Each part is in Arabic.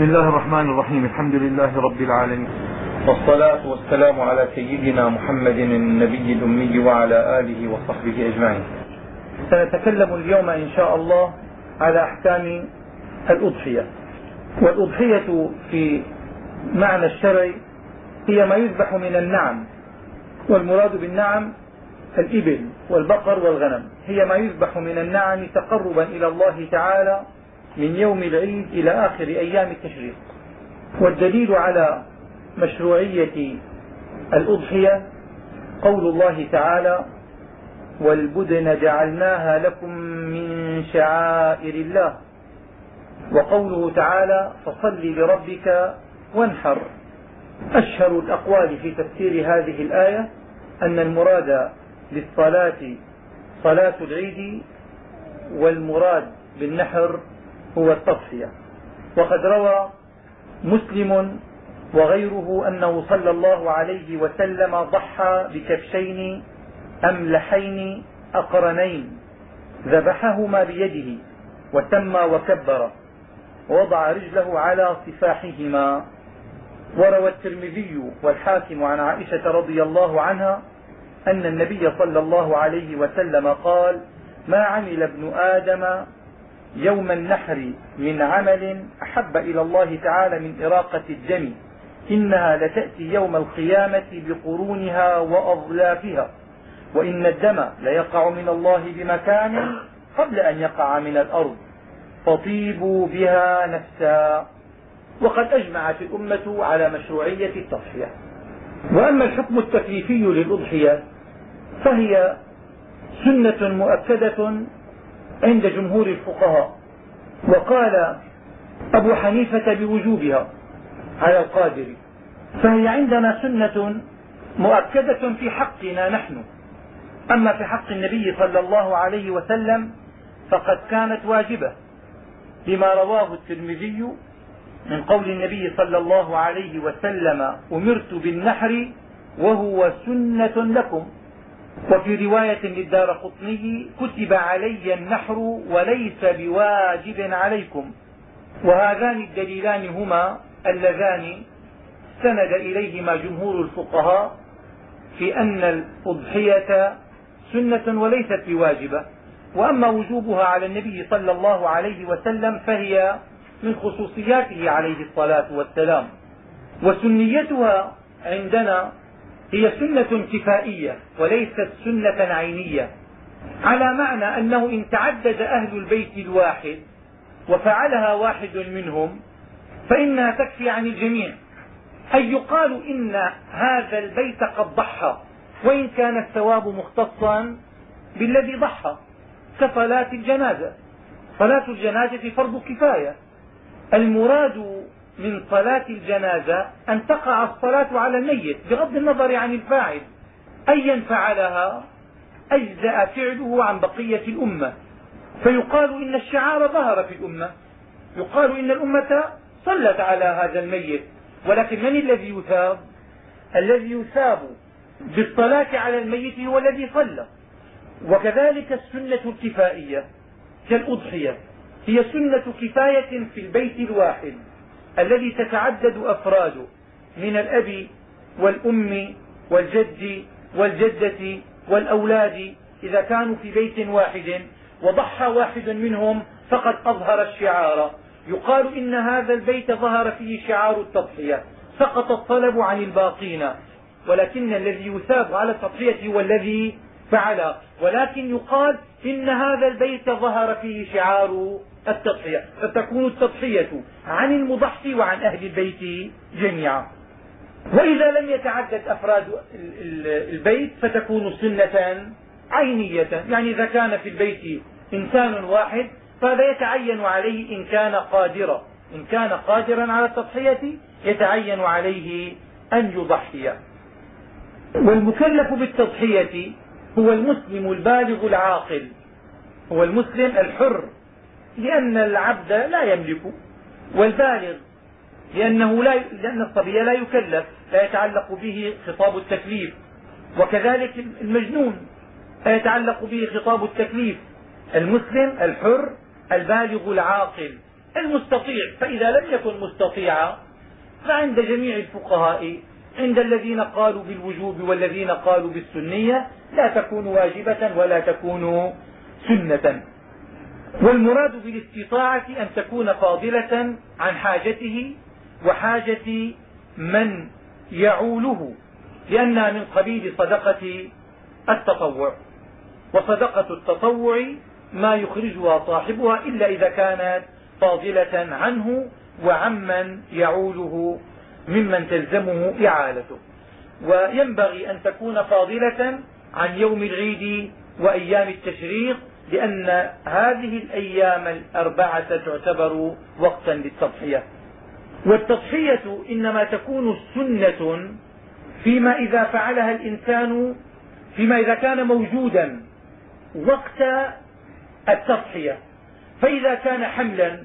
بسم الله الرحمن الرحيم. الحمد لله رب العالمين. والصلاة والسلام على سيدنا محمد النبي الأمي وعلى آله وصحبه أجمعين. سنتكلم اليوم إن شاء الله على أحكام الأضحية. والأضحية في معنى الشرعي هي ما يذبح من النعم. والمراد بالنعم الإبل والبقر والغنم. هي ما يذبح من النعم تقربا إلى الله تعالى من يوم العيد إلى آخر أيام التشريق. والدليل على مشروعية الأضحية قول الله تعالى والبدن جعلناها لكم من شعائر الله وقوله تعالى فصل لربك وانحر أشهر الأقوال في تفسير هذه الآية أن المراد للصلاة صلاة العيد والمراد بالنحر هو التضحية وقد روى مسلم وغيره أنه صلى الله عليه وسلم ضحى بكبشين أملحين أقرنين ذبحهما بيده وتم وكبر ووضع رجله على صفاحهما. وروى الترمذي والحاكم عن عائشة رضي الله عنها أن النبي صلى الله عليه وسلم قال ما عمل ابن آدم يوم النحر من عمل أحب إلى الله تعالى من إراقة الدم. إنها لتأتي يوم القيامة بقرونها وأظلافها. وإن الدم ليقع من الله بمكان قبل أن يقع من الأرض. فطيبوا بها نفسا. وقد أجمعت الأمة على مشروعية التضحية. وأما الحكم التكليفي للأضحية فهي سنة مؤكدة عند جمهور الفقهاء. وقال أبو حنيفة بوجوبها على القادر فهي عندنا سنة مؤكدة في حقنا نحن. أما في حق النبي صلى الله عليه وسلم فقد كانت واجبة لما رواه الترمذي من قول النبي صلى الله عليه وسلم أمرت بالنحر وهو سنة لكم. وفي رواية للدار قطني كتب علي النحر وليس بواجب عليكم. وهذان الدليلان هما اللذان استند إليهما جمهور الفقهاء في أن الأضحية سنة وليست بواجبة وأما وجوبها على النبي صلى الله عليه وسلم فهي من خصوصياته عليه الصلاة والسلام. وسنيتها عندنا هي سنة كفائية وليست سنة عينية على معنى أنه إن تعدد أهل البيت الواحد وفعلها واحد منهم فإنها تكفي عن الجميع أي يقال إن هذا البيت قد ضحى وإن كان الثواب مختصا بالذي ضحى كصلاة الجنازة. صلاة الجنازة فرض كفاية. المراد من صلاة الجنازة أن تقع الصلاة على الميت بغض النظر عن الفاعل. أيا فعلها أجزأ فعله عن بقية الأمة. فيقال إن الشعار ظهر في الأمة. يقال إن الأمة صلت على هذا الميت. ولكن من الذي يثاب؟ الذي يثاب بالصلاة على الميت هو الذي صلى. وكذلك السنة الكفائية كالأضحية. هي سنة كفاية في البيت الواحد. الذي تتعدد أفراده من الأب والأم والجد والجدة والأولاد إذا كانوا في بيت واحد وضحى واحد منهم فقد أظهر الشعار. يقال إن هذا البيت ظهر فيه شعار التضحية. سقط الطلب عن الباقين. ولكن الذي يثاب على التضحية هو الذي فعل. ولكن يقال إن هذا البيت ظهر فيه شعار التضحية فتكون التضحية عن المضحي وعن أهل البيت جميعا. وإذا لم يتعدد أفراد البيت فتكون سنة عينية. يعني إذا كان في البيت إنسان واحد فهذا يتعين عليه إن كان قادرا. إن كان قادرا على التضحية يتعين عليه أن يضحي. والمكلف بالتضحية هو المسلم البالغ العاقل هو المسلم الحر لأن العبد لا يملك. والبالغ لأنه لا لأن الصبي لا يكلف لا يتعلق به خطاب التكليف. وكذلك المجنون لا يتعلق به خطاب التكليف. المسلم الحر البالغ العاقل. المستطيع فإذا لم يكن مستطيعا فعند جميع الفقهاء عند الذين قالوا بالوجوب والذين قالوا بالسنية لا تكون واجبة ولا تكون سنة. والمراد بالاستطاعة أن تكون فاضلة عن حاجته وحاجة من يعوله لأنها من قبيل صدقة التطوع. وصدقة التطوع ما يخرجها صاحبها إلا إذا كانت فاضلة عنه وعمن يعوله ممن تلزمه إعالته وينبغي أن تكون فاضلة عن يوم العيد وأيام التشريق لأن هذه الأيام الأربعة تعتبر وقتا للتضحية. والتضحية إنما تكون سنة فيما إذا فعلها الإنسان فيما إذا كان موجودا وقت التضحية. فإذا كان حملا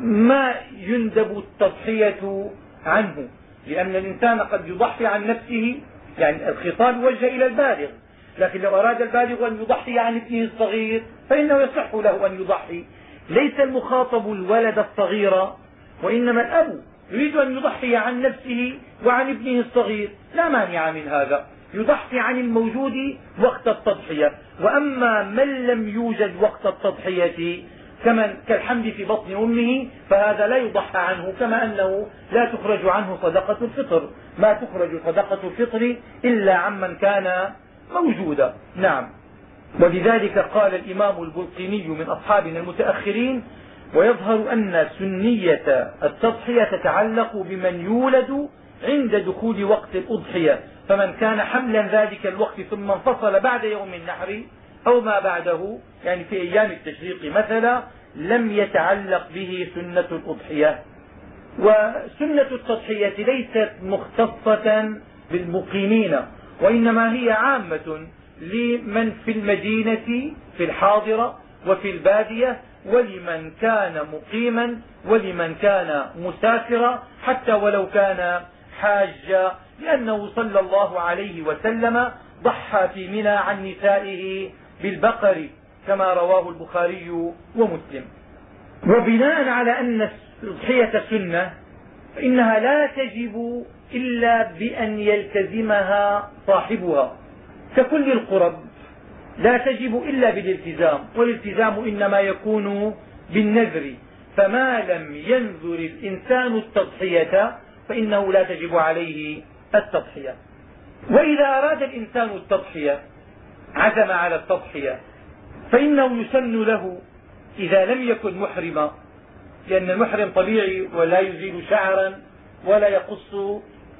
ما يندب التضحية عنه لأن الإنسان قد يضحي عن نفسه يعني الخطاب يوجه إلى البالغ. لكن لو أراد البالغ أن يضحي عن ابنه الصغير فإنه يصح له أن يضحي. ليس المخاطب الولد الصغير وإنما الأب يريد أن يضحي عن نفسه وعن ابنه الصغير. لا مانع من هذا. يضحي عن الموجود وقت التضحية. وأما من لم يوجد وقت التضحية كمن كالحمل في بطن أمه فهذا لا يضحى عنه كما أنه لا تخرج عنه صدقة الفطر. ما تخرج صدقة الفطر إلا عمن كان موجودا نعم. ولذلك قال الإمام البلقيني من أصحابنا المتأخرين ويظهر أن سنية التضحية تتعلق بمن يولد عند دخول وقت الأضحية. فمن كان حملا ذلك الوقت ثم انفصل بعد يوم النحر أو ما بعده يعني في أيام التشريق مثلا لم يتعلق به سنة الأضحية. وسنة التضحية ليست مختصة بالمقيمين. وإنما هي عامة لمن في المدينة في الحاضرة وفي البادية ولمن كان مقيما ولمن كان مسافرا حتى ولو كان حاجا. لأنه صلى الله عليه وسلم ضحى في منى عن نسائه بالبقر كما رواه البخاري ومسلم. وبناء على أن الضحية سنة فإنها لا تجب إلا بأن يلتزمها صاحبها. ككل القرب لا تجب إلا بالالتزام والالتزام إنما يكون بالنذر. فما لم ينذر الإنسان التضحية فإنه لا تجب عليه التضحية. وإذا أراد الإنسان التضحية عزم على التضحية فإنه يسن له إذا لم يكن محرما. لأن المحرم طبيعي ولا يزيل شعرا ولا يقص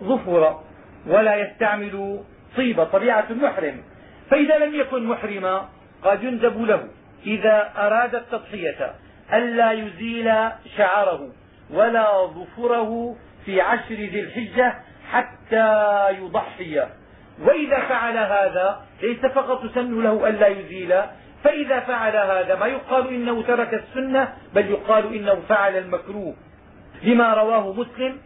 ظفرا ولا يستعمل طيبة طبيعة المحرم. فإذا لم يكن محرما قد يندب له. إذا أراد التضحية ألا يزيل شعره ولا ظفره في عشر ذي الحجة حتى يضحي. وإذا فعل هذا ليس فقط تسن له ألا يزيل فإذا فعل هذا ما يقال إنه ترك السنة بل يقال إنه فعل المكروه. لما رواه مسلم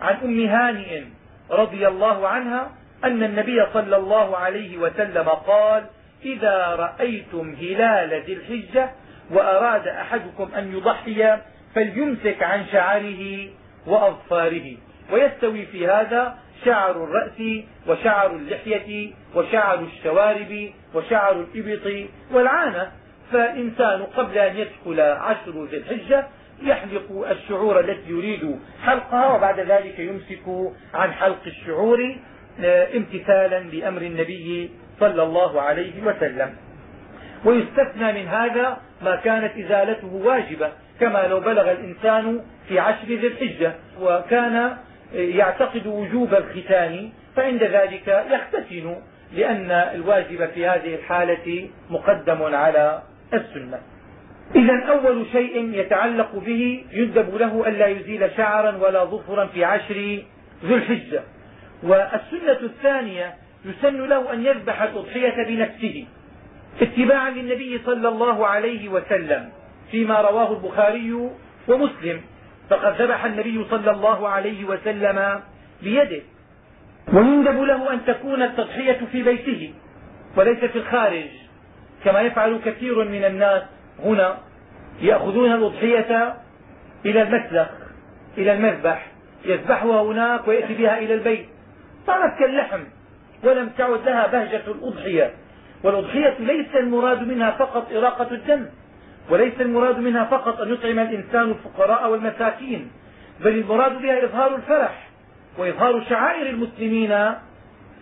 عن أم هانئ رضي الله عنها أن النبي صلى الله عليه وسلم قال إذا رأيتم هلال ذي الحجة وأراد أحدكم أن يضحي فليمسك عن شعره وأظفاره ويستوي في هذا شعر الرأس وشعر اللحية وشعر الشوارب وشعر الإبط والعانة فالإنسان قبل أن يدخل عشر ذي الحجة يحلق الشعور التي يريد حلقها وبعد ذلك يمسك عن حلق الشعور آه، امتثالا لأمر النبي صلى الله عليه وسلم. ويستثنى من هذا ما كانت إزالته واجبة كما لو بلغ الإنسان في عشر ذي الحجة وكان يعتقد وجوب الختان فعند ذلك يختتن لأن الواجب في هذه الحالة مقدم على السنة. إذا أول شيء يتعلق به يندب له ألا يزيل شعرا ولا ظفرا في عشر ذو الحجة. والسنة الثانية يسن له أن يذبح الأضحية بنفسه اتباعا للنبي صلى الله عليه وسلم فيما رواه البخاري ومسلم. فقد ذبح النبي صلى الله عليه وسلم بيده. ويندب له أن تكون التضحية في بيته وليس في الخارج كما يفعل كثير من الناس هنا يأخذون الأضحية إلى المسلخ إلى المذبح يذبحها هناك ويأتي بها إلى البيت. صارت كاللحم ولم تعد لها بهجة الأضحية. والأضحية ليس المراد منها فقط إراقة الدم وليس المراد منها فقط أن يطعم الإنسان الفقراء والمساكين بل المراد بها إظهار الفرح وإظهار شعائر المسلمين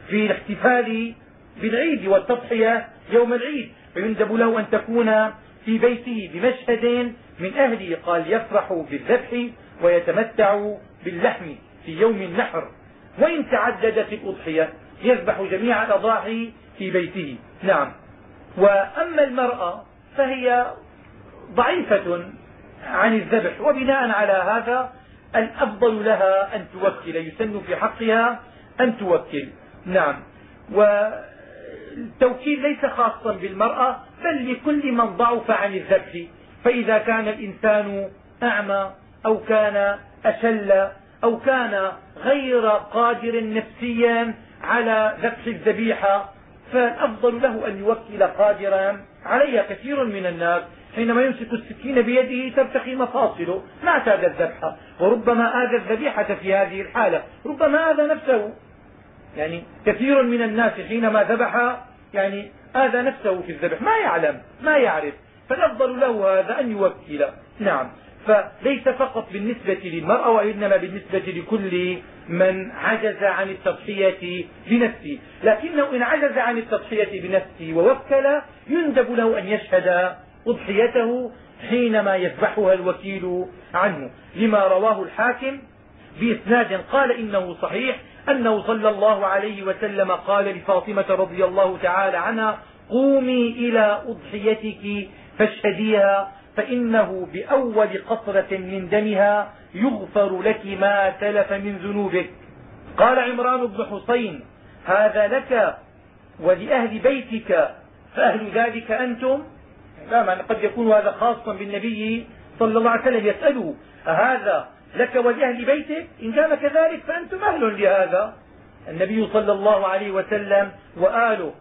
في الاحتفال بالعيد والتضحية يوم العيد. فيندب له أن تكون في بيته بمشهد من أهله. قال يفرح بالذبح ويتمتع باللحم في يوم النحر. وإن تعددت الأضحية يذبح جميع الأضاحي في بيته. نعم. وأما المرأة فهي ضعيفة عن الذبح. وبناء على هذا الأفضل لها أن توكل. يسن في حقها أن توكل. نعم. والتوكيل ليس خاصا بالمرأة بل لكل من ضعف عن الذبح. فإذا كان الإنسان أعمى أو كان أشل أو كان غير قادر نفسيا على ذبح الذبيحة فالأفضل له أن يوكل قادرا عليها. كثير من الناس حينما يمسك السكين بيده ترتخي مفاصله. ما اعتاد الذبح وربما آذى الذبيحة في هذه الحالة. ربما آذى نفسه. يعني كثير من الناس حينما ذبح يعني آذى نفسه في الذبح ما يعلم ما يعرف. فالأفضل له هذا أن يوكل. نعم. فليس فقط بالنسبة للمرأة وإنما بالنسبة لكل من عجز عن التضحية بنفسه. لكنه إن عجز عن التضحية بنفسه ووكل يندب له أن يشهد أضحيته حينما يذبحها الوكيل عنه. لما رواه الحاكم بإسناد قال إنه صحيح أنه صلى الله عليه وسلم قال لفاطمة رضي الله تعالى عنها قومي إلى أضحيتك فاشهديها فإنه بأول قطرة من دمها يغفر لك ما تلف من ذنوبك. قال عمران بن حسين هذا لك ولأهل بيتك فأهل ذلك أنتم؟ لا قد يكون هذا خاصا بالنبي صلى الله عليه وسلم يسأله أهذا لك ولأهل بيتك إن كان كذلك فأنتم أهل لهذا. النبي صلى الله عليه وسلم وآله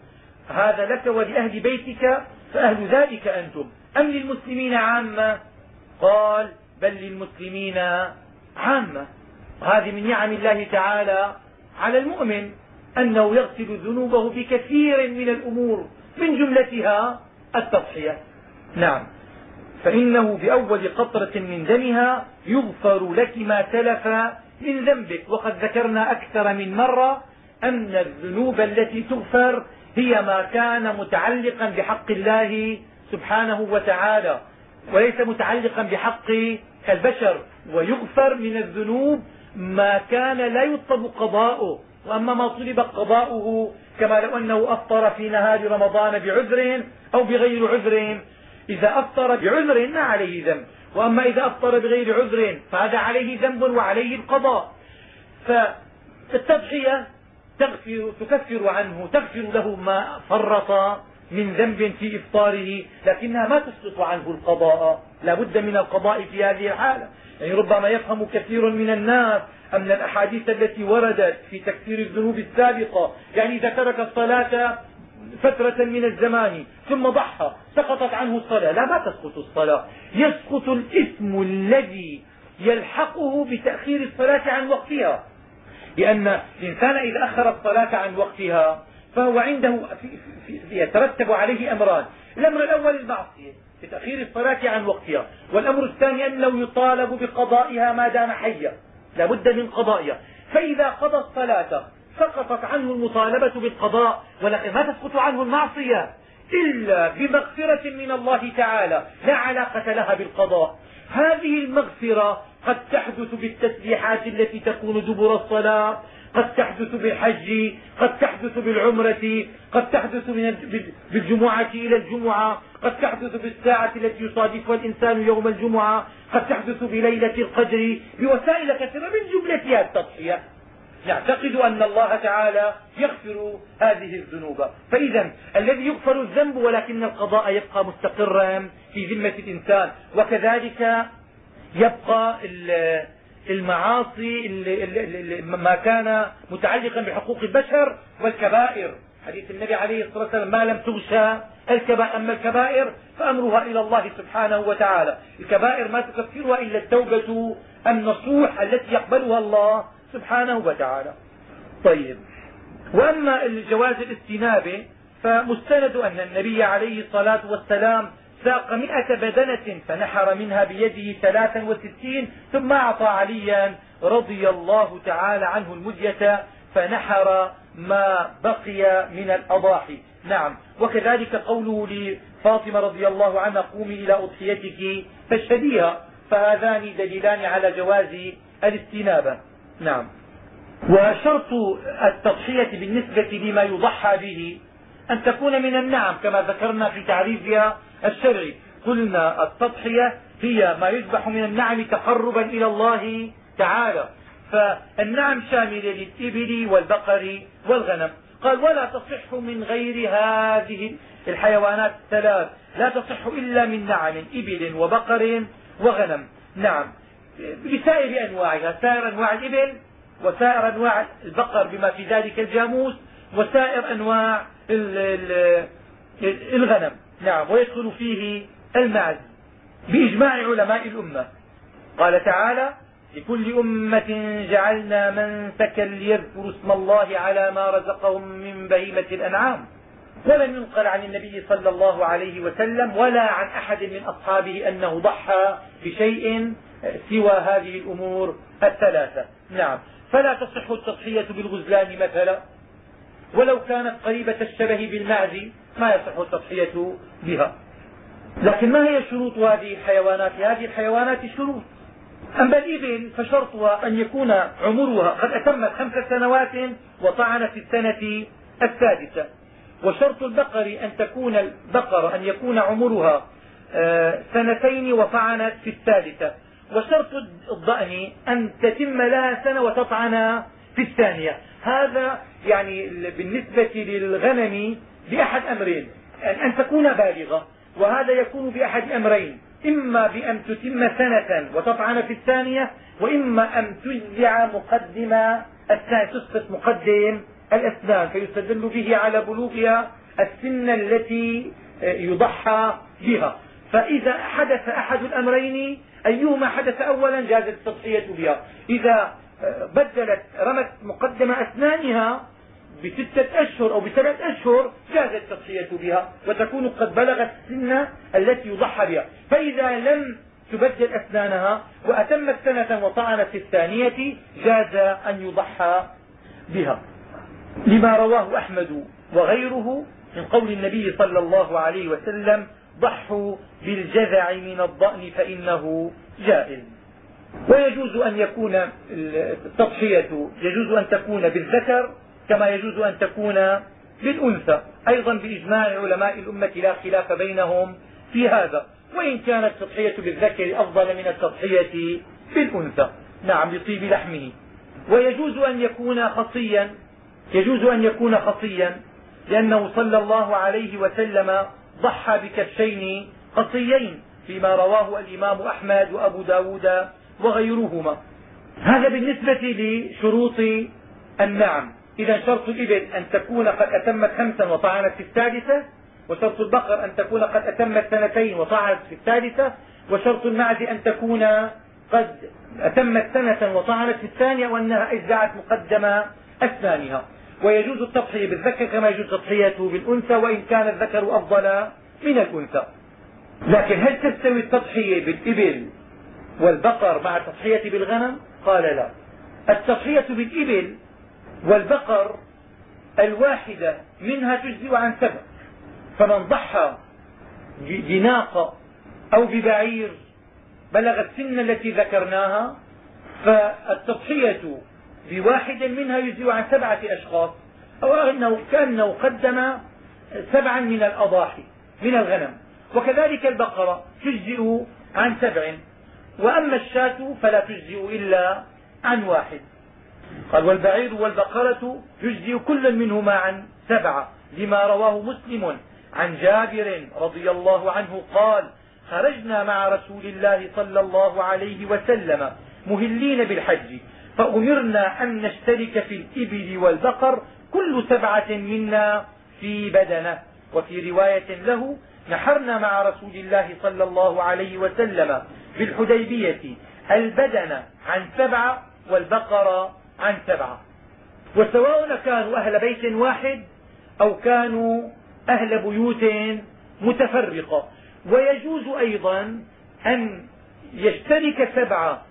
هذا لك ولأهل بيتك فأهل ذلك أنتم. أم للمسلمين عامة؟ قال بل للمسلمين عامة. وهذه من نعم الله تعالى على المؤمن أنه يغسل ذنوبه بكثير من الأمور من جملتها التضحية. نعم. فإنه بأول قطرة من دمها يغفر لك ما تلف من ذنبك. وقد ذكرنا أكثر من مرة أن الذنوب التي تغفر هي ما كان متعلقا بحق الله سبحانه وتعالى وليس متعلقا بحق البشر. ويغفر من الذنوب ما كان لا يطلب قضاؤه. وأما ما طلب قضاؤه كما لو أنه أفطر في نهار رمضان بعذر أو بغير عذر إذا أفطر بعذر ما عليه ذنب. وأما إذا أفطر بغير عذر فهذا عليه ذنب وعليه القضاء فالتضحية تغفر تكفر عنه تغفر له ما فرط من ذنب في إفطاره لكنها ما تسقط عنه القضاء. لا بد من القضاء في هذه الحالة. يعني ربما يفهم كثير من الناس أن الأحاديث التي وردت في تكفير الذنوب السابقة يعني إذا ترك الصلاة فترة من الزمان ثم ضحى سقطت عنه الصلاة. لا ما تسقط الصلاة. يسقط الإثم الذي يلحقه بتأخير الصلاة عن وقتها. لأن الإنسان إذا أخر الصلاة عن وقتها فهو عنده يترتب عليه أمران. الأمر الأول المعصية في تأخير الصلاة عن وقتها. والأمر الثاني أنه يطالب بقضائها ما دام حيا. لا بد من قضائها. فإذا قضى الصلاة سقطت عنه المطالبة بالقضاء ولكن ما تسقط عنه المعصية إلا بمغفرة من الله تعالى لا علاقة لها بالقضاء. هذه المغفرة قد تحدث بالتسبيحات التي تكون دبر الصلاة قد تحدث بالحج قد تحدث بالعمرة قد تحدث بالجمعة إلى الجمعة قد تحدث بالساعة التي يصادفها الإنسان يوم الجمعة قد تحدث بليلة القدر بوسائل كثيرة من جملتها التضحية. يعتقد أن الله تعالى يغفر هذه الذنوب. فإذا الذي يغفر الذنب ولكن القضاء يبقى مستقرا في ذمة الإنسان وكذلك يبقى المعاصي ما كان متعلقا بحقوق البشر والكبائر. حديث النبي عليه الصلاة والسلام ما لم تغشى الكبائر أما الكبائر فأمرها إلى الله سبحانه وتعالى. الكبائر ما تكفرها إلا التوبة النصوح التي يقبلها الله سبحانه وتعالى. طيب. وأما الجواز الاستنابة فمستند أن النبي عليه الصلاة والسلام ساق م بدنة فنحر منها بيده ثلاثا وستين ثم أعطى عليا رضي الله تعالى عنه المدية فنحر ما بقي من الأضاحي. نعم. وكذلك قوله لفاطمة رضي الله عنها قومي إلى أضحيتك فاشهديها فهذان دليلان على جواز الاستنابة. نعم. وشرط التضحية بالنسبة لما يضحى به أن تكون من النعم كما ذكرنا في تعريفها الشرعي. قلنا التضحية هي ما يذبح من النعم تقربا إلى الله تعالى. فالنعم شاملة للإبل والبقر والغنم. قال ولا تصح من غير هذه الحيوانات الثلاث لا تصح إلا من نعم إبل وبقر وغنم. نعم. بسائر أنواعها سائر أنواع الإبل وسائر أنواع البقر بما في ذلك الجاموس وسائر أنواع الغنم. نعم ويدخل فيه المعز بإجماع علماء الأمة. قال تعالى لكل أمة جعلنا منسكا ليذكروا اسم الله على ما رزقهم من بهيمة الأنعام. ولم ينقل عن النبي صلى الله عليه وسلم ولا عن أحد من أصحابه أنه ضحى بشيء سوى هذه الأمور الثلاثة. نعم. فلا تصح التضحية بالغزلان مثلا. ولو كانت قريبة الشبه بالمعز ما يصح التضحية بها. لكن ما هي شروط هذه الحيوانات؟ هذه الحيوانات شروط. أما الإبل فشرطها أن يكون عمرها قد أتمت خمس سنوات وطعنت في السنة السادسة. وشرط البقر أن تكون البقرة أن يكون عمرها آه، سنتين وطعنت في الثالثة وشرط الضأن أن تتم لها سنة وتطعن في الثانية. هذا يعني بالنسبة للغنم بأحد أمرين. أن تكون بالغة. وهذا يكون بأحد أمرين. إما بأن تتم سنة وتطعن في الثانية وإما أن تجزع مقدم الثاني تسقط مقدم الأسنان فيستدل به على بلوغها السن التي يضحى بها. فإذا حدث أحد الأمرين أيهما حدث أولا جازت التضحية بها. إذا بدلت رمت مقدم أسنانها بستة أشهر أو بثلاث أشهر جاز التضحية بها وتكون قد بلغت السن التي يضحى بها. فإذا لم تبدل أسنانها وأتمت سنة وطعنت في الثانية جاز أن يضحى بها. لما رواه أحمد وغيره من قول النبي صلى الله عليه وسلم ضحوا بالجذع من الضأن فإنه جائز ويجوز أن يكون التضحية يجوز أن تكون بالذكر كما يجوز أن تكون بالأنثى. أيضا بإجماع علماء الأمة لا خلاف بينهم في هذا. وإن كانت التضحية بالذكر أفضل من التضحية بالأنثى. نعم لطيب لحمه. ويجوز أن يكون خصيا يجوز أن يكون خصيا لأنه صلى الله عليه وسلم ضحى بكبشين قصيين فيما رواه الإمام أحمد وأبو ب داود وغيرهما. هذا بالنسبة لشروط النعم. إذا شرط الإبل أن تكون قد أتمت خمسا وطعنت في الثالثة وشرط البقر أن تكون قد أتمت سنتين وطعنت في الثالثة وشرط المعز أن تكون قد أتمت سنة وطعنت في الثانية وأنها أجزعت مقدم أسنانها. ويجوز التضحية بالذكر كما يجوز التضحية بالأنثى وإن كان الذكر أفضل من الأنثى. لكن هل تستوي التضحية بالإبل والبقر مع التضحية بالغنم؟ قال لا. التضحية بالإبل والبقر الواحدة منها تجزئ عن سبع. فمن ضحى بناقة أو ببعير بلغ السن التي ذكرناها فالتضحية بواحد منها يجزئ عن سبعة أشخاص. أو أنه كأنه قدم سبعا من الأضاحي من الغنم. وكذلك البقرة تجزئ عن سبع. وأما الشاة فلا تجزئ إلا عن واحد. قال والبعير والبقرة يجزئ كل منهما عن سبعة لما رواه مسلم عن جابر رضي الله عنه قال خرجنا مع رسول الله صلى الله عليه وسلم مهلين بالحج. فأمرنا أن نشترك في الإبل والبقر كل سبعة منا في بدنه. وفي رواية له نحرنا مع رسول الله صلى الله عليه وسلم بالحديبية البدن عن سبعة والبقرة عن سبعة وسواء كانوا أهل بيت واحد أو كانوا أهل بيوت متفرقة. ويجوز أيضا أن يشترك سبعة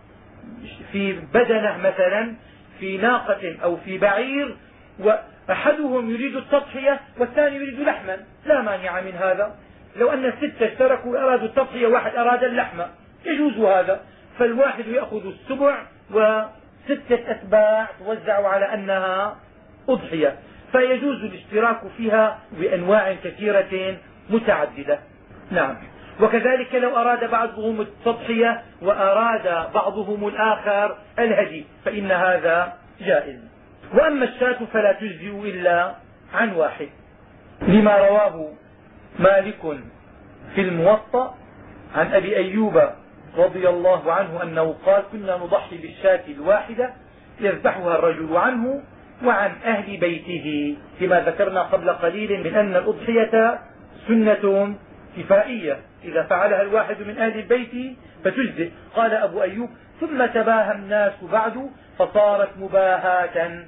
في بدنه مثلا في ناقة أو في بعير وأحدهم يريد التضحية والثاني يريد لحما. لا مانع من هذا. لو أن الستة اشتركوا أرادوا التضحية واحد أراد اللحم. يجوز هذا. فالواحد يأخذ السبع وستة أتباع توزع على أنها أضحية. فيجوز الاشتراك فيها بأنواع كثيرة متعددة. نعم. وكذلك لو أراد بعضهم التضحية وأراد بعضهم الآخر الهدي فإن هذا جائز. وأما الشاة فلا تجزئ إلا عن واحد. لما رواه مالك في الموطأ عن أبي أيوب رضي الله عنه أنه قال كنا نضحي بالشاة الواحدة يذبحها الرجل عنه وعن أهل بيته. كما ذكرنا قبل قليل من أن الأضحية سنة كفائية. إذا فعلها الواحد من أهل البيت فتجزئ. قال أبو أيوب ثم تباهى الناس بعد فصارت مباهاة.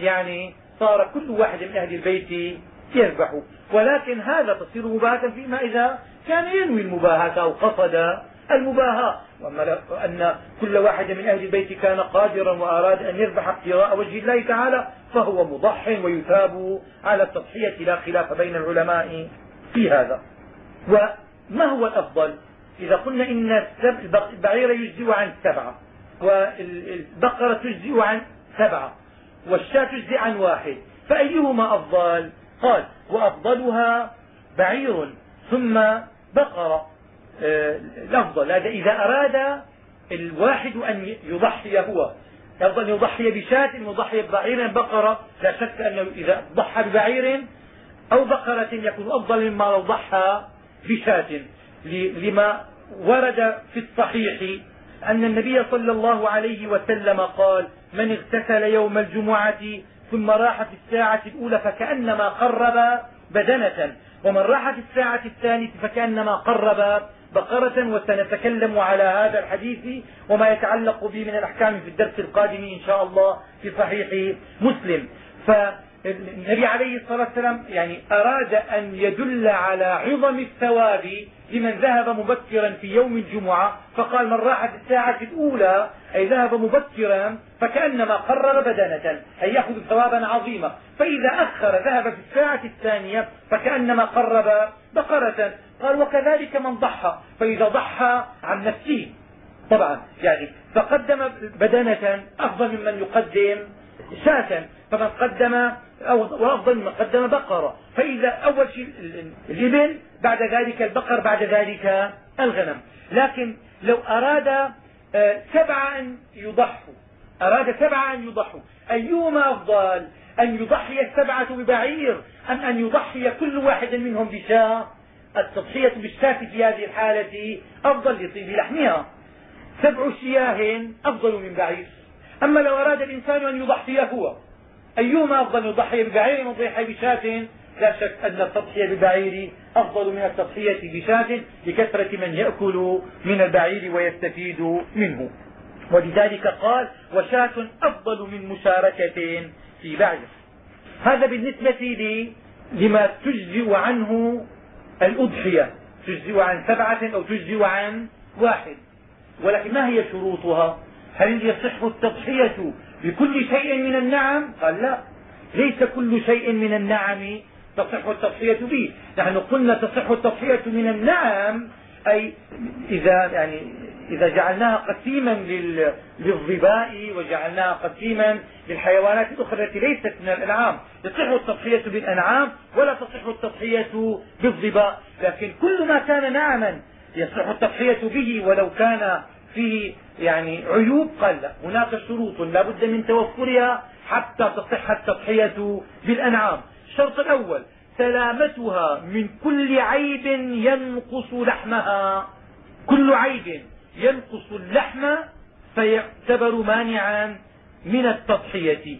يعني صار كل واحد من أهل البيت يذبح. ولكن هذا تصير مباهاة فيما إذا كان ينوي المباهاة أو قصد المباهاة. وأما أن كل واحد من أهل البيت كان قادرا وأراد أن يذبح ابتغاء وجه الله تعالى فهو مضح ويثاب على التضحية لا خلاف بين العلماء في هذا. وما هو الأفضل؟ إذا قلنا إن البعير يجزئ عن سبعة والبقرة تجزئ عن سبعة والشاة تجزئ عن واحد فأيهما أفضل؟ قال وأفضلها بعير ثم بقرة. آه، الأفضل هذا إذا أراد الواحد أن يضحي هو. يفضل أن يضحي بشاة يضحي ببعير بقرة. لا شك أنه إذا ضحى ببعير أو بقرة يكون أفضل مما لو ضحى بشاة لما ورد في الصحيح أن النبي صلى الله عليه وسلم قال من اغتسل يوم الجمعة ثم راح في الساعة الأولى فكأنما قرب بدنة ومن راح في الساعة الثانية فكأنما قرب بقرة وسنتكلم على هذا الحديث وما يتعلق به من الأحكام في الدرس القادم إن شاء الله في صحيح مسلم. فالنبي عليه الصلاة والسلام يعني أراد أن يدل على عظم الثواب لمن ذهب مبكرا في يوم الجمعة فقال من راح في الساعة الأولى أي ذهب مبكرا فكأنما قرر بدنة أي يأخذ ثوابا عظيما. فإذا أخر ذهب في الساعة الثانية فكأنما قرب بقرة. قال وكذلك من ضحى فإذا ضحى عن نفسه. طبعا يعني فقدم بدنة أفضل ممن يقدم شاة فمن قدم أو وأفضل ممن قدم بقرة. فإذا أول شيء الإبل بعد ذلك البقر بعد ذلك الغنم. لكن لو أراد آه، سبعة أن يضحوا أراد سبعة أن يضحوا أيهما أفضل؟ أن يضحي السبعة ببعير أم أن يضحي كل واحد منهم بشاة؟ التضحية بالشاة في هذه الحالة أفضل لطيب لحمها. سبع شياه أفضل من بعير. أما لو أراد الإنسان أن يضحي هو أيهما أفضل يضحي ببعير أم يضحي بشاة؟ لا شك أن التضحية بالبعير أفضل من التضحية بشاة لكثرة من يأكل من البعير ويستفيد منه. ولذلك قال وشاة أفضل من مشاركة في بعير هذا بالنسبة لما تجزئ عنه الأضحية. تجزئ عن سبعة أو تجزئ عن واحد. ولكن ما هي شروطها؟ هل يصح التضحية بكل شيء من النعم؟ قال لا. ليس كل شيء من النعم تصح التضحية به. نحن قلنا تصح التضحية من النعم أي إذا يعني إذا جعلناها قسيما للظباء وجعلناها قسيما للحيوانات الأخرى التي ليست من الأنعام. تصح التضحية بالأنعام ولا تصح التضحية بالظباء. لكن كل ما كان نعما يصح التضحية به ولو كان فيه يعني عيوب قال لا هناك شروط لا بد من توفرها حتى تصح التضحية بالأنعام. الشرط الأول سلامتها من كل عيب ينقص لحمها. كل عيب ينقص اللحم فيعتبر مانعا من التضحية.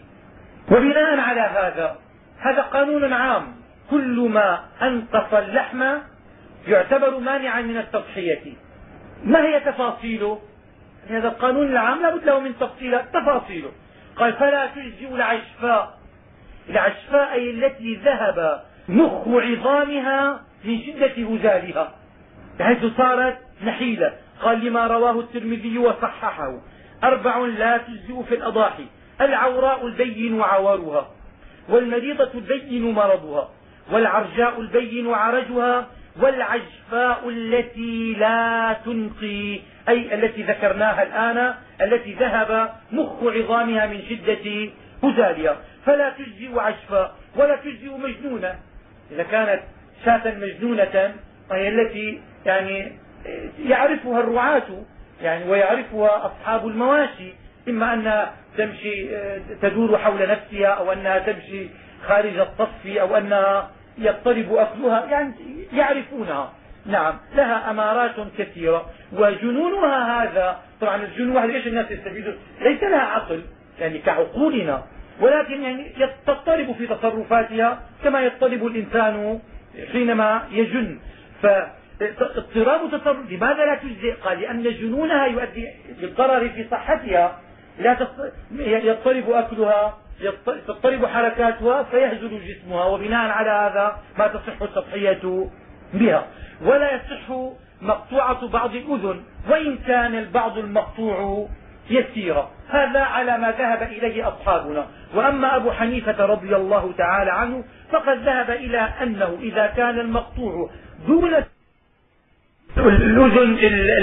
وبناء على هذا هذا قانون عام. كل ما أنقص اللحم يعتبر مانعا من التضحية. ما هي تفاصيله؟ هذا القانون العام لا بد له من تفصيل تفاصيله. قال فلا تجزئ العشفاء. العشفاء أي التي ذهب مخ عظامها من شدة هزالها بحيث صارت نحيلة. قال لما رواه الترمذي وصححه أربع لا تجزئ في الأضاحي العوراء البين عورها والمريضة البين مرضها والعرجاء البين عرجها والعجفاء التي لا تنقي أي التي ذكرناها الآن التي ذهب مخ عظامها من شدة هزالها فلا تجزئ عجفاء ولا تجزئ مجنونة. إذا كانت شاة مجنونة وهي التي يعني يعرفها الرعاة يعني ويعرفها أصحاب المواشي. إما أنها تمشي تدور حول نفسها أو أنها تمشي خارج الصف أو أنها يضطرب أكلها يعني يعرفونها. نعم لها أمارات كثيرة وجنونها هذا. طبعا الجنون واحد إيش الناس يستفيدون ليس لها عقل يعني كعقولنا. ولكن يعني تضطرب في تصرفاتها كما يضطرب الإنسان حينما يجن. فاضطراب تصرف لماذا لا تجزئ؟ قال لأن جنونها يؤدي للضرر في صحتها. لا يضطرب أكلها تضطرب حركاتها فيهزل جسمها وبناء على هذا ما تصح التضحية بها. ولا يصح مقطوعة بعض الأذن وإن كان البعض المقطوع يسيرا هذا على ما ذهب إليه أصحابنا. وأما أبو حنيفة رضي الله تعالى عنه فقد ذهب إلى أنه إذا كان المقطوع دون الأذن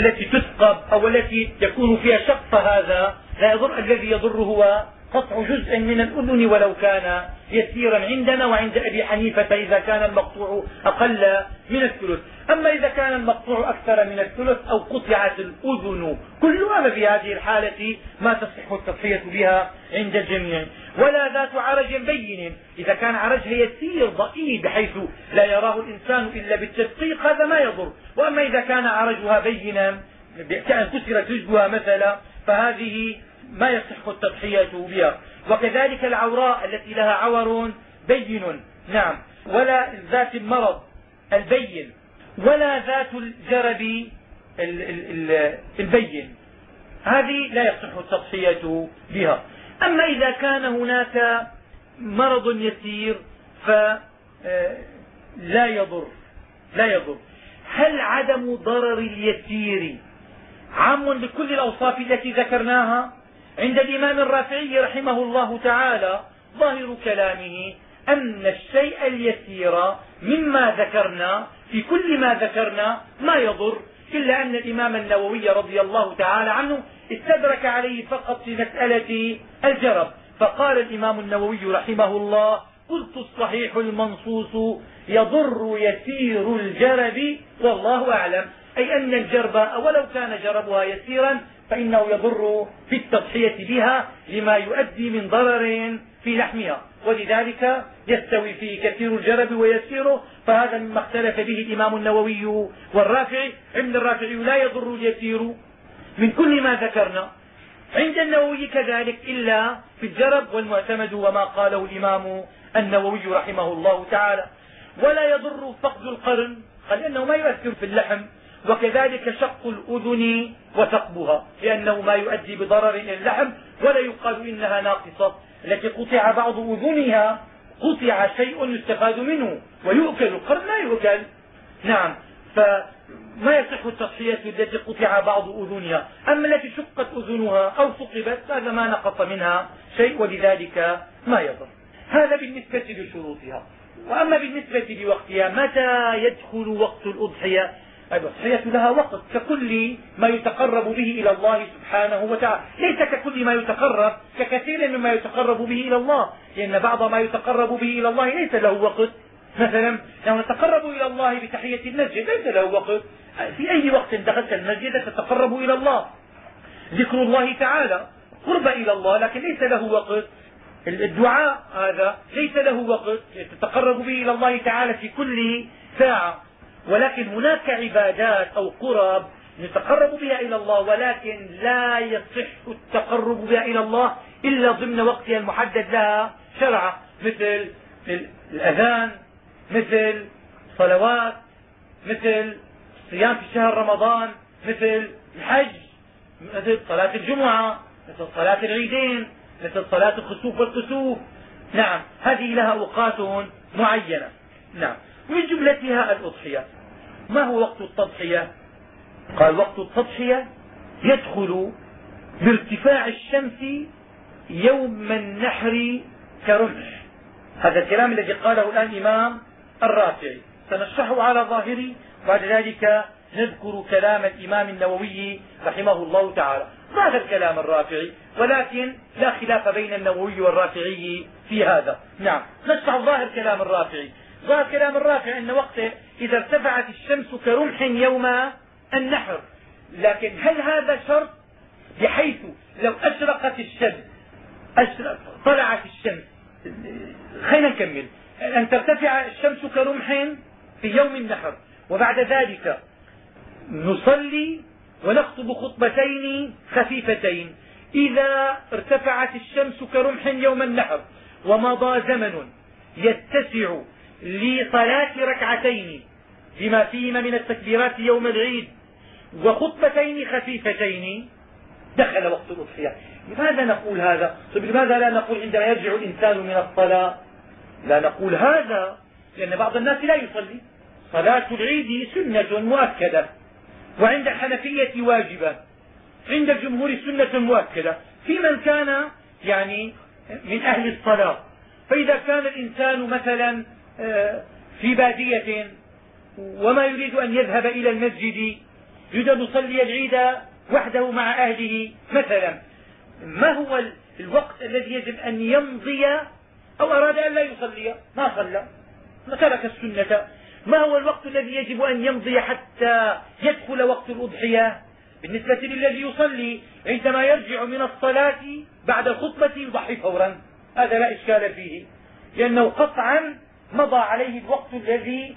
التي تثقب أو التي يكون فيها شق فهذا لا يضر الذي يضر هو قطع جزء من الأذن ولو كان يسيرا عندنا وعند أبي حنيفة إذا كان المقطوع أقل من الثلث. أما إذا كان المقطوع أكثر من الثلث أو قطعت الأذن كلها في هذه الحالة ما تصح التضحية بها عند الجميع. ولا ذات عرج بين. إذا كان عرجها يسير ضئيل بحيث لا يراه الإنسان إلا بالتدقيق هذا ما يضر. وأما إذا كان عرجها بينا كأن كسرت رجلها مثلا فهذه ما يصح التضحية بها. وكذلك العوراء التي لها عور بين. نعم. ولا ذات المرض البين. ولا ذات الجرب البين. هذه لا يصح التضحية بها. أما إذا كان هناك مرض يسير فلا آه، يضر. لا يضر. هل عدم ضرر اليسير عام لكل الأوصاف التي ذكرناها؟ عند الإمام الرافعي رحمه الله تعالى ظاهر كلامه أن الشيء اليسير مما ذكرنا في كل ما ذكرنا ما يضر إلا أن الإمام النووي رضي الله تعالى عنه استدرك عليه فقط في مسألة الجرب. فقال الإمام النووي رحمه الله قلت الصحيح المنصوص يضر يسير الجرب والله أعلم. أي أن الجرب ولو كان جربها يسيرا فإنه يضر في التضحية بها لما يؤدي من ضرر في لحمها. ولذلك يستوي فيه كثير الجرب ويسيره. فهذا مما اختلف به الإمام النووي والرافعي. عند الرافعي لا يضر اليسير. من كل ما ذكرنا عند النووي كذلك إلا في الجرب والمعتمد وما قاله الإمام النووي رحمه الله تعالى. ولا يضر فقد القرن قال انه ما يؤثر في اللحم. وكذلك شق الأذن وثقبها لأنه ما يؤدي بضرر إلى اللحم ولا يقال إنها ناقصة. التي قطع بعض أذنها قطع شيء يستفاد منه ويؤكل القرن لا يؤكل. نعم. فما يصح التضحية التي قطع بعض أذنها؟ أما التي شقت أذنها أو ثقبت هذا ما نقص منها شيء ولذلك ما يضر. هذا بالنسبة لشروطها. وأما بالنسبة لوقتها متى يدخل وقت الأضحية؟ الأضحية لها وقت ككل ما يتقرب به إلى الله سبحانه وتعالى. ليس ككل ما يتقرب ككثير مما يتقرب به إلى الله. لأن بعض ما يتقرب به إلى الله ليس له وقت. مثلا لو نتقرب إلى الله بتحية المسجد ليس له وقت. في أي وقت دخلت المسجد تتقرب إلى الله. ذكر الله تعالى قرب إلى الله لكن ليس له وقت. الدعاء هذا ليس له وقت. تتقرب به إلى الله تعالى في كل ساعة. ولكن هناك عبادات أو قرب نتقرب بها إلى الله ولكن لا يصح التقرب بها إلى الله إلا ضمن وقتها المحدد لها شرعا مثل الأذان مثل صلوات مثل صيام في شهر رمضان مثل الحج مثل صلاة الجمعة مثل صلاة العيدين مثل صلاة الخسوف والكسوف. نعم هذه لها أوقات معينة. نعم من جملتها الأضحية. ما هو وقت التضحية؟ قال وقت التضحية يدخل بارتفاع الشمس يوم النحر كرمح. هذا الكلام الذي قاله الآن الإمام الرافعي. سنشرحه على ظاهره بعد ذلك نذكر كلام الإمام النووي رحمه الله تعالى. ظاهر كلام الرافعي؟ ولكن لا خلاف بين النووي والرافعي في هذا. نعم نشرح ظاهر كلام الرافعي. ظاهر كلام الرافعي أن وقته إذا ارتفعت الشمس كرمح يوم النحر. لكن هل هذا شرط؟ بحيث لو أشرقت الشمس أشرق طلعت الشمس. خلينا نكمل. أن ترتفع الشمس كرمح في يوم النحر. وبعد ذلك نصلي ونخطب خطبتين خفيفتين. إذا ارتفعت الشمس كرمح يوم النحر ومضى زمن يتسع لصلاة ركعتين بما فيهما من التكبيرات يوم العيد وخطبتين خفيفتين. دخل وقت الأضحية. لماذا نقول هذا؟ طيب لماذا لا نقول عندما يرجع الإنسان من الصلاة؟ لا نقول هذا لأن بعض الناس لا يصلي. صلاة العيد سنة مؤكدة وعند الحنفية واجبة. عند الجمهور سنة مؤكدة. في من كان يعني من أهل الصلاة. فإذا كان الإنسان مثلا في بادية وما يريد أن يذهب إلى المسجد يريد أن يصلي العيد وحده مع أهله مثلا. ما هو الوقت الذي يجب أن يمضي أو أراد أن لا يصلي؟ ما صلى. ترك السنة. ما هو الوقت الذي يجب أن يمضي حتى يدخل وقت الأضحية؟ بالنسبة للذي يصلي عندما يرجع من الصلاة بعد الخطبة يضحي فورا. هذا لا إشكال فيه. لأنه قطعا مضى عليه الوقت الذي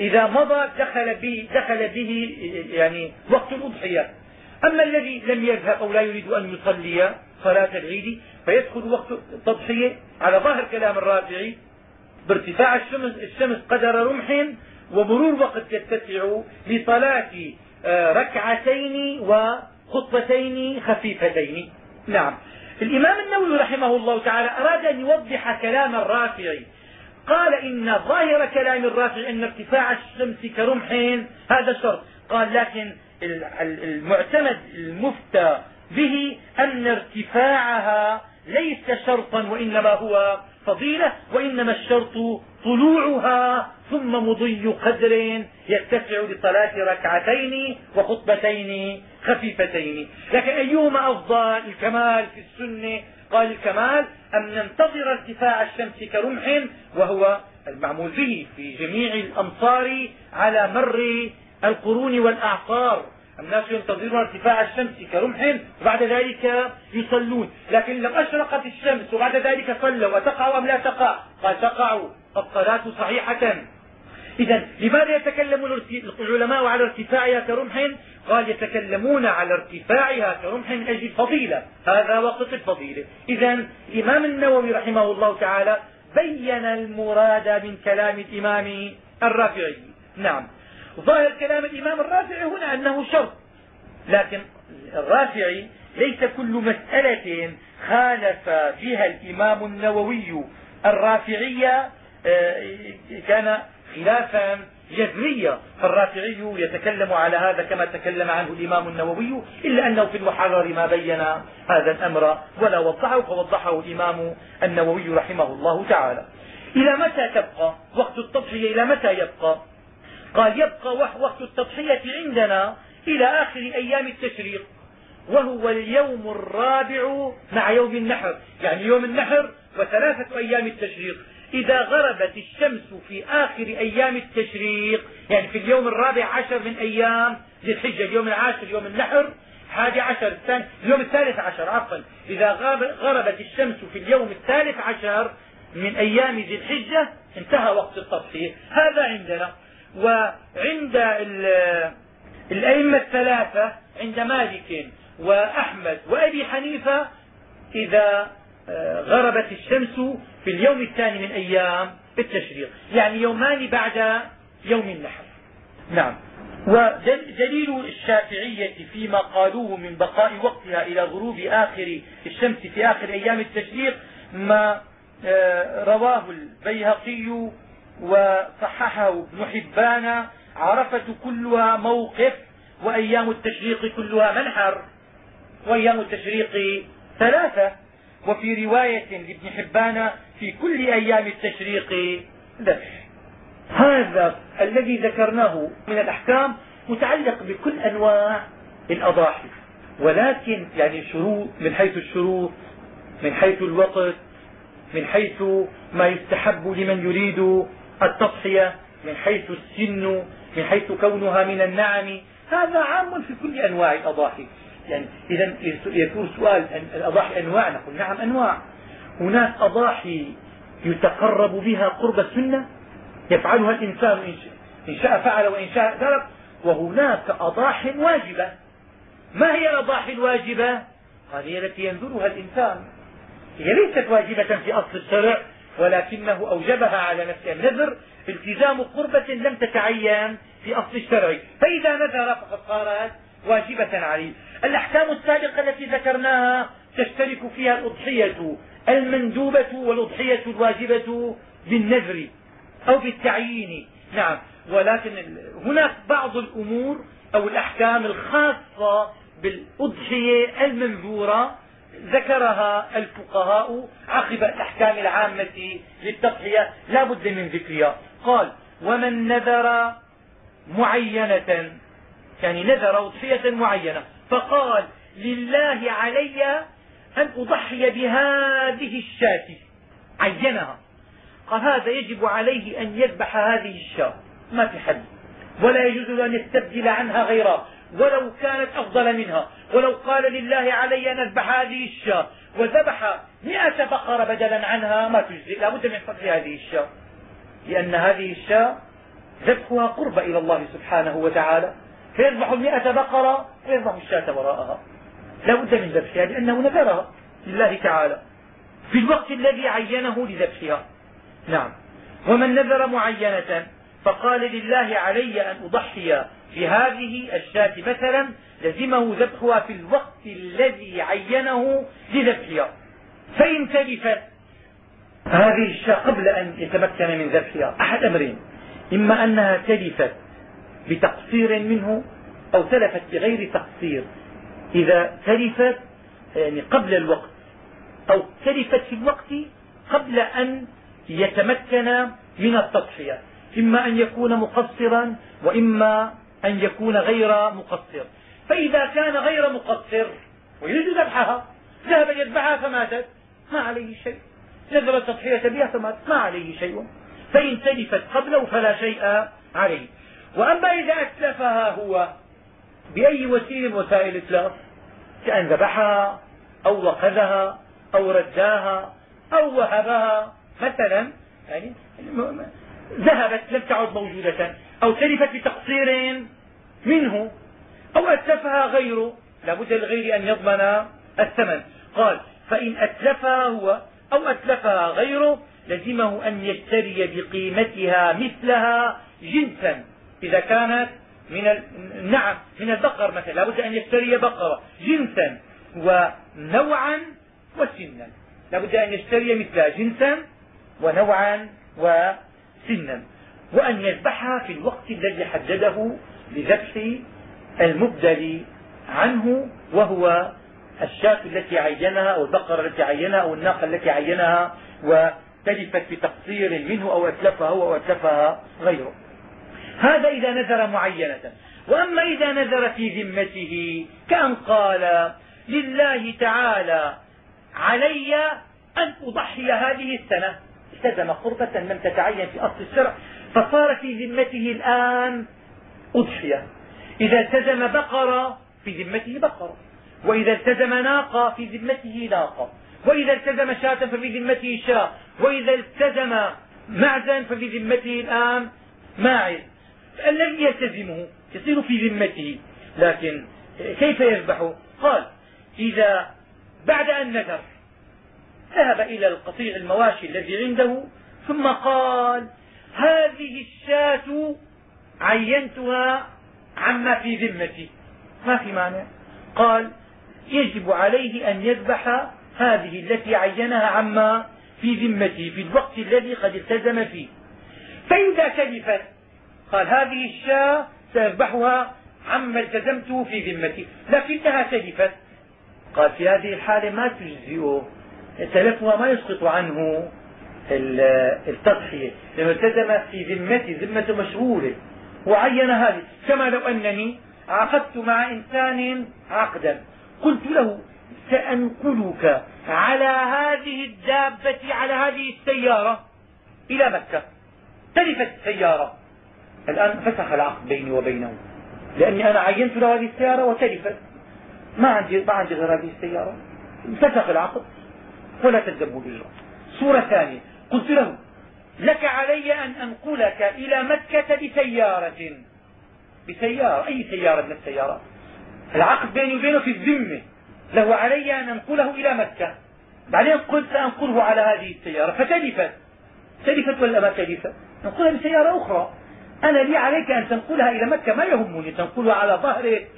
إذا مضى دخل به, دخل به يعني وقت الأضحية. أما الذي لم يذهب أو لا يريد أن يصلي صلاة العيد فيدخل وقت التضحية على ظاهر كلام الرافعي بارتفاع الشمس, الشمس قدر رمح ومرور وقت يتسع لصلاة آه، ركعتين وخطبتين خفيفتين. نعم. الإمام النووي رحمه الله تعالى أراد أن يوضح كلام الرافعي قال إن ظاهر كلام الرافعي أن ارتفاع الشمس كرمح هذا شرط. قال لكن المعتمد المفتى به أن ارتفاعها ليس شرطا وإنما هو فضيلة وإنما الشرط طلوعها ثم مضي قدر يتسع لصلاة ركعتين وخطبتين خفيفتين. لكن أيهما أفضل؟ الكمال في السنة قال الكمال أن ننتظر ارتفاع الشمس كرمح وهو المعمول به في جميع الأمصار على مر القرون والأعصار. الناس ينتظرون ارتفاع الشمس كرمح وبعد ذلك يصلون. لكن لو أشرقت الشمس وبعد ذلك صلوا. وتقع أم لا تقع؟ قال تقع. الصلاة صحيحة. إذا لماذا يتكلم العلماء على ارتفاعها كرمح قال يتكلمون على ارتفاعها كرمح من أجل الفضيلة هذا وقت الفضيلة. إذا الإمام النووي رحمه الله تعالى بين المراد من كلام الإمام الرافعي. نعم. ظاهر كلام الإمام الرافعي هنا أنه شرط. لكن الرافعي ليس كل مسألة خالف فيها الإمام النووي. الرافعية آه، كان خلافا جذريا فالرافعي يتكلم على هذا كما تكلم عنه الإمام النووي إلا أنه في المحرر ما بين هذا الأمر ولا وضحه فوضحه الإمام النووي رحمه الله تعالى. إلى متى تبقى وقت التضحية؟ إلى متى يبقى؟ قال يبقى وقت التضحية عندنا إلى آخر أيام التشريق وهو اليوم الرابع مع يوم النحر يعني يوم النحر وثلاثة أيام التشريق. إذا غربت الشمس في آخر أيام التشريق يعني في اليوم الرابع عشر من أيام ذي الحجة اليوم العاشر يوم النحر حادي عشر الثاني اليوم الثالث عشر عفوا. إذا غربت الشمس في اليوم الثالث عشر من أيام ذي الحجة انتهى وقت التضحية هذا عندنا. وعند الأئمة الثلاثة عند مالك وأحمد وأبي حنيفة إذا آه، غربت الشمس في اليوم الثاني من أيام التشريق يعني يومان بعد يوم النحر. نعم. ودليل الشافعية فيما قالوه من بقاء وقتها إلى غروب آخر الشمس في آخر أيام التشريق ما آه، رواه البيهقي وصححه ابن حبان عرفة كلها موقف وأيام التشريق كلها منحر وأيام التشريق ثلاثة. وفي رواية لابن حبان في كل أيام التشريق. ذبح هذا الذي ذكرناه من الأحكام متعلق بكل أنواع الأضاحي ولكن يعني شروط من حيث الشروط من حيث الوقت من حيث ما يستحب لمن يريد التضحية من حيث السن من حيث كونها من النعم. هذا عام في كل أنواع الأضاحي. يعني إذا يكون سؤال الأضاحي أنواع نقول نعم أنواع. هناك أضاحي يتقرب بها قرب السنة يفعلها الإنسان إن شاء فعل وإن شاء ترك وهناك أضاح واجبة. ما هي الأضاحي الواجبة؟ قال هي التي ينذرها الإنسان. هي ليست واجبة في أصل الشرع ولكنه أوجبها على نفسه النذر التزام قربة لم تتعين في أصل الشرع. فإذا نذر فقد صارت واجبة عليه. الأحكام السابقة التي ذكرناها تشترك فيها الأضحية. المندوبة والأضحية الواجبة بالنذر أو بالتعيين. نعم. ولكن هناك بعض الأمور أو الأحكام الخاصة بالأضحية المنذورة ذكرها الفقهاء عقب الأحكام العامة للتضحية. لا بد من ذكرها. قال ومن نذر معينة يعني نذر أضحية معينة. فقال لله علي أن أضحي بهذه الشاة. عينها. قال هذا يجب عليه أن يذبح هذه الشاة. ما في حد ولا يجوز له أن يستبدل عنها غيرها. ولو كانت أفضل منها. ولو قال لله علي أن أذبح هذه الشاة. وذبح مئة بقرة بدلا عنها ما تجزئ لا بد من قتل هذه الشاة. لأن هذه الشاة ذبحها قرب إلى الله سبحانه وتعالى. فيذبح المئة بقرة ويذبح الشاة وراءها. لا بد من ذبحها لأنه نذرها لله تعالى في الوقت الذي عينه لذبحها. نعم. ومن نذر معينة فقال لله علي أن أضحي بهذه الشاة مثلا لزمه ذبحها في الوقت الذي عينه لذبحها. فإن تلفت هذه الشاة قبل أن يتمكن من ذبحها أحد أمرين. إما أنها تلفت بتقصير منه أو تلفت بغير تقصير. إذا تلفت يعني قبل الوقت أو تلفت في الوقت قبل أن يتمكن من التضحية. إما أن يكون مقصرا وإما أن يكون غير مقصر. فإذا كان غير مقصر ويريد ذبحها ذهب يذبحها فماتت. ما عليه شيء. نذر التضحية بها فماتت. ما عليه شيء. فإن تلفت قبله فلا شيء عليه. وأما إذا أتلفها هو بأي وسيل وسائل إتلاف كأن ذبحها أو وقذها أو رداها أو وهبها. مثلا يعني ذهبت لم تعد موجودة أو تلفت بتقصير منه أو أتلفها غيره. لا بد للغير أن يضمن الثمن. قال فإن أتلفها هو أو أتلفها غيره لزمه أن يشتري بقيمتها مثلها جنسا. إذا كانت من نعم من البقر مثلا. لا بد أن يشتري بقرة جنسا ونوعا وسنا. لا بد أن يشتري مثلها جنسا ونوعا وسنا. وأن يذبحها في الوقت الذي حدده لذبح المبدل عنه وهو الشاة التي عينها أو البقرة التي عينها أو الناقة التي عينها وتلفت بتقصير منه أو أتلفها هو أو أتلفها غيره. هذا إذا نذر معينة. وأما إذا نذر في ذمته كأن قال لله تعالى علي أن أضحي هذه السنة. التزم قربة لم تتعين في أصل الشرع فصار في ذمته الآن أضحية. إذا التزم بقرة في ذمته بقرة وإذا التزم ناقة في ذمته ناقة. وإذا التزم شاة ففي ذمته شاة. وإذا التزم معزا ففي ذمته الآن ماعز الذي يلتزمه يصير في ذمته. لكن كيف يذبح؟ قال إذا بعد أن نذر ذهب إلى القطيع المواشي الذي عنده ثم قال هذه الشاة عينتها عما في ذمتي. ما في مانع. قال يجب عليه أن يذبح هذه التي عينها عما في ذمته في الوقت الذي قد التزم فيه. فإذا تلفت قال هذه الشاة سيذبحها عما التزمته في ذمتي. لكنها تلفت قال في هذه الحالة ما تجزئه تلفها ما يسقط عنه التضحية لأنه التزم في ذمتي ذمته مشغولة. وعين هذه. كما لو أنني عقدت مع إنسان عقدا قلت له سأنقلك على هذه الدابة على هذه السيارة إلى مكة. تلفت السيارة. الآن فسخ العقد بيني وبينه. لأني أنا عينت له هذه السيارة وتلفت ما عندي ما عندي غير هذه السيارة. فسخ العقد ولا تلزمه الإجراء صورة ثانية. قلت له لك علي أن أنقلك إلى مكة بسيارة. بسيارة؟ أي سيارة من السيارات؟ العقد بيني وبينه في الذمة. له علي أن أنقله إلى مكة. بعدين قلت سأنقله على هذه السيارة. فتلفت تلفت ولا ما تلفت ننقلها بسيارة أخرى. أنا لي عليك أن تنقلها إلى مكة. ما يهمني تنقلها على ظهرك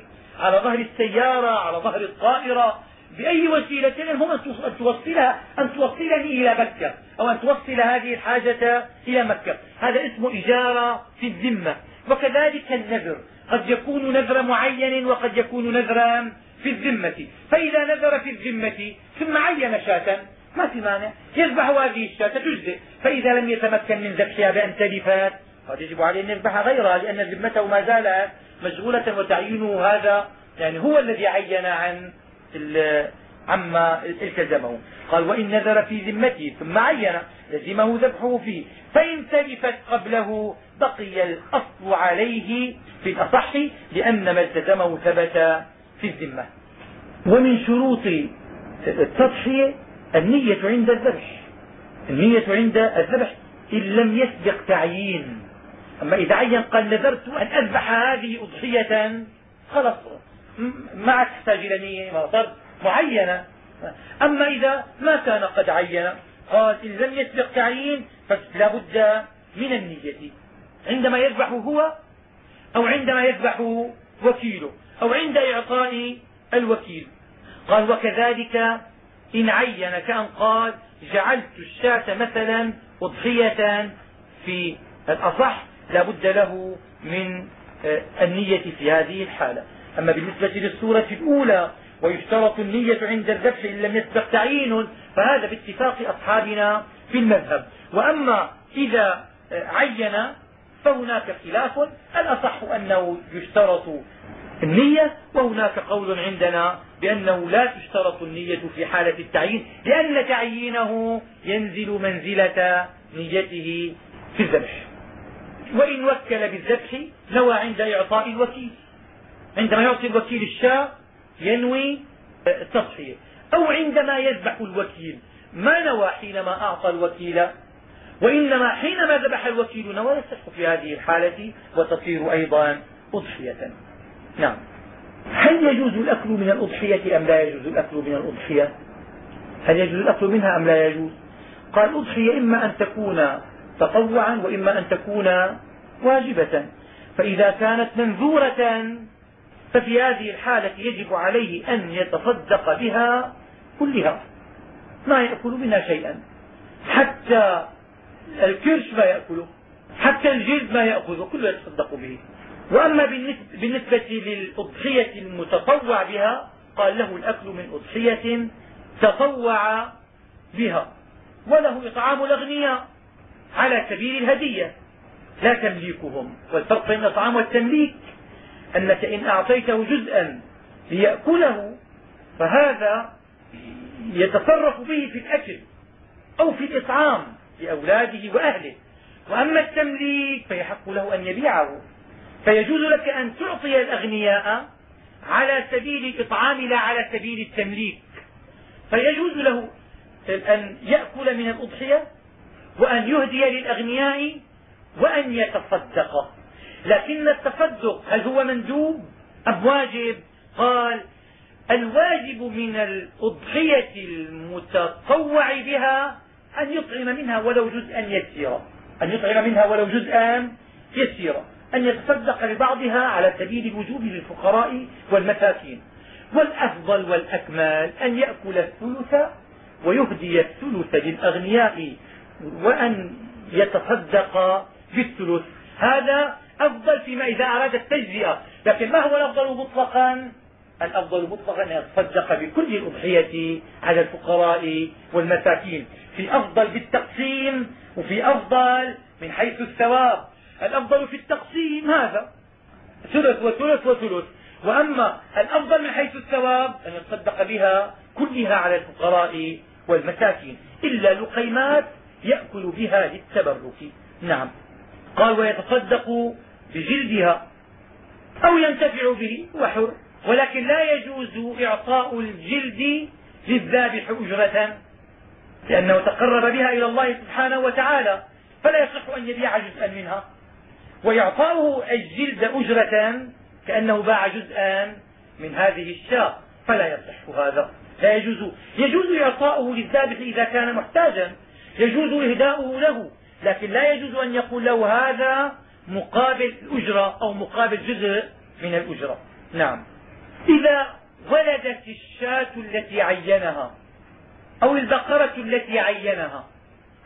على ظهر السيارة على ظهر الطائرة. بأي وسيلة المهم أن توصلها أن توصلني إلى مكة أو أن توصل هذه الحاجة إلى مكة. هذا اسمه إجارة في الذمة. وكذلك النذر. قد يكون نذر معين وقد يكون نذرا في الذمة. فإذا نذر في الذمة ثم عين شاة ما في مانع. يذبح هذه الشاة تجزئ. فإذا لم يتمكن من ذبحها بأن تلفت قد يجب عليه أن يذبح غيرها لأن ذمته ما زالت مشغولة وتعيينه هذا يعني هو الذي عين عن عما التزمه. قال وإن نذر في ذمته ثم عين لزمه ذبحه فيه. فإن تلفت قبله بقي الأصل عليه في الأصح لأن ما التزمه ثبت في الذمة. ومن شروط التضحية النية عند الذبح. النية عند الذبح إن لم يسبق تعيين. أما إذا عين قال نذرت أن أذبح هذه أضحية خلاص ما عاد تحتاج إلى صار معينة. أما إذا ما كان قد عين قال إن لم يسبق تعيين فلا بد من النية. عندما يذبح هو أو عندما يذبح وكيله أو عند إعطاء الوكيل. قال وكذلك إن عين كأن قال جعلت الشاة مثلا أضحية في الأصح لا بد له من آه، النية في هذه الحالة. أما بالنسبة للصورة الأولى ويشترط النية عند الذبح إن لم يسبق تعيين فهذا باتفاق أصحابنا في المذهب. وأما إذا آه، عين فهناك خلاف. الأصح أنه يشترط النية وهناك قول عندنا بأنه لا تشترط النية في حالة التعيين لأن تعيينه ينزل منزلة نيته في الذبح. وإن وكل بالذبح نوى عند إعطاء الوكيل. عندما يعطي الوكيل الشاة ينوي التضحية أو عندما يذبح الوكيل. ما نوى حينما أعطى الوكيل؟ وإنما حينما ذبح الوكيل نوى يصح في هذه الحالة وتصير أيضا أضحية. نعم. هل يجوز الأكل من الأضحية أم لا يجوز الأكل من الأضحية؟ هل يجوز الأكل منها أم لا يجوز؟ قال الأضحية إما أن تكون تطوعا وإما أن تكون واجبة. فإذا كانت منذورة ففي هذه الحالة يجب عليه أن يتصدق بها كلها ما يأكل منها شيئا. حتى الكرش ما يأكله حتى الجلد ما يأخذه كله يتصدق به. وأما بالنسبة للأضحية المتطوع بها قال له الأكل من أضحية تطوع بها وله إطعام الأغنياء. على سبيل الهدية. لا تمليكهم. والفرق بين الإطعام والتمليك أنك إن أعطيته جزءا ليأكله فهذا يتصرف به في الأكل أو في الإطعام لأولاده وأهله. وأما التمليك فيحق له أن يبيعه. فيجوز لك أن تعطي الأغنياء على سبيل الإطعام لا على سبيل التمليك. فيجوز له أن يأكل من الأضحية وأن يهدي للأغنياء وأن يتصدق. لكن التصدق هل هو مندوب أم واجب؟ قال الواجب من الأضحية المتطوع بها أن يطعم منها ولو جزءا يسيرا. أن يطعم منها ولو جزءا يسيرا. أن يتصدق ببعضها على سبيل الوجوب للفقراء والمساكين. والأفضل والأكمال أن يأكل الثلث ويهدي الثلث للأغنياء. وأن يتصدق بالثلث. هذا أفضل فيما إذا أراد التجزئة. لكن ما هو الأفضل مطلقا؟ الأفضل مطلقا أن يتصدق بكل الأضحية على الفقراء والمساكين. في أفضل بالتقسيم وفي أفضل من حيث الثواب. الأفضل في التقسيم هذا. ثلث وثلث وثلث. وأما الأفضل من حيث الثواب أن يتصدق بها كلها على الفقراء والمساكين. إلا لقيمات يأكل بها للتبرك. نعم. قال ويتصدق بجلدها أو ينتفع به هو حر ولكن لا يجوز إعطاء الجلد للذابح أجرة لأنه تقرب بها إلى الله سبحانه وتعالى فلا يصح أن يبيع جزءا منها. وإعطاؤه الجلد أجرة كأنه باع جزءا من هذه الشاة فلا يصح هذا. لا يجوز. يجوز إعطاؤه للذابح إذا كان محتاجا. يجوز إهداؤه له لكن لا يجوز أن يقول له هذا مقابل الأجرة أو مقابل جزء من الأجرة. نعم. إذا ولدت الشاة التي عينها أو البقرة التي عينها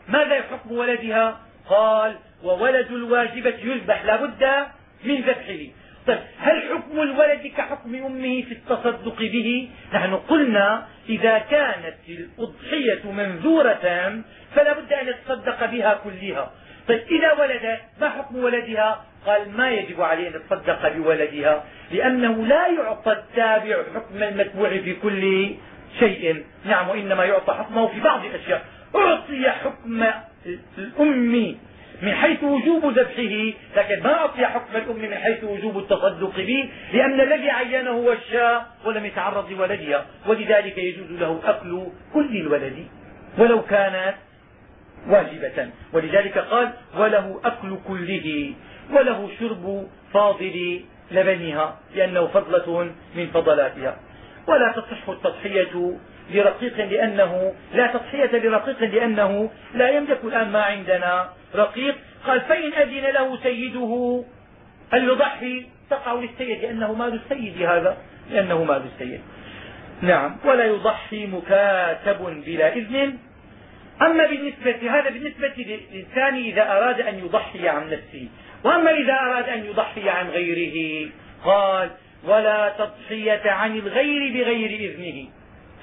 ماذا حكم ولدها؟ قال وولد الواجبة يذبح لا بد من ذبحه. طيب هل حكم الولد كحكم أمه في التصدق به؟ نحن قلنا إذا كانت الأضحية منذورة فلا بد أن يتصدق بها كلها. طيب إذا ولدت ما حكم ولدها؟ قال ما يجب عليه أن يتصدق بولدها لأنه لا يعطى التابع حكم المتبوع في كل شيء. نعم وإنما يعطى حكمه في بعض الأشياء. أعطي حكم الأم من حيث وجوب ذبحه لكن ما أعطي حكم الأم من حيث وجوب التصدق به لأن الذي عينه هو الشاء ولم يتعرض لولدها ولذلك يجوز له أكل كل الولد ولو كانت واجبة. ولذلك قال وله أكل كله وله شرب فاضل لبنها لأنه فضلة من فضلاتها. ولا تصح التضحية لرقيق لأنه لا تضحية لرقيق لأنه لا يملك الآن ما عندنا. رقيق قال فإن أذن له سيده أن يضحي؟ تقع للسيد لأنه مال السيد هذا لأنه مال السيد. نعم ولا يضحي مكاتب بلا إذن. أما بالنسبة هذا بالنسبة للإنسان إذا أراد أن يضحي عن نفسه. وأما إذا أراد أن يضحي عن غيره قال ولا تضحية عن الغير بغير إذنه.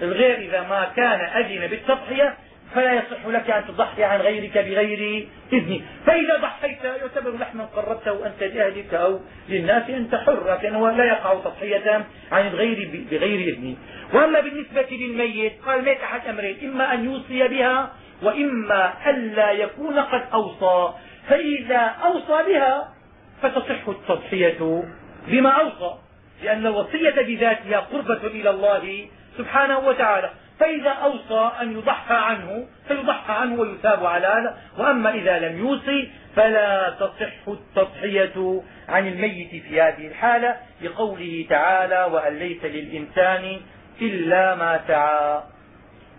الغير إذا ما كان أذن بالتضحية فلا يصح لك أن تضحي عن غيرك بغير إذنه. فإذا ضحيت يعتبر لحما قربته أنت لأهلك أو للناس أنت حر لكنه لا يقع تضحية عن الغير بغير إذنه. وأما بالنسبة للميت قال الميت أحد أمرين إما أن يوصي بها وإما ألا يكون قد أوصى. فإذا أوصى بها فتصح التضحية بما أوصى. لأن الوصية بذاتها قربة إلى الله سبحانه وتعالى. فإذا أوصى أن يضحى عنه فيضحى عنه ويثاب على هذا وأما إذا لم يوصي فلا تصح التضحية عن الميت في هذه الحالة لقوله تعالى وأن ليس للإنسان إلا ما سعى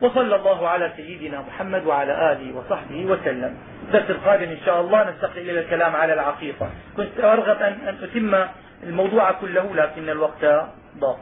وصلى الله على سيدنا محمد وعلى آله وصحبه وسلم. الدرس القادم إن شاء الله. نستقل إلى الكلام على العقيقة. كنت أرغب أن أتم الموضوع كله لكن الوقت ضاق.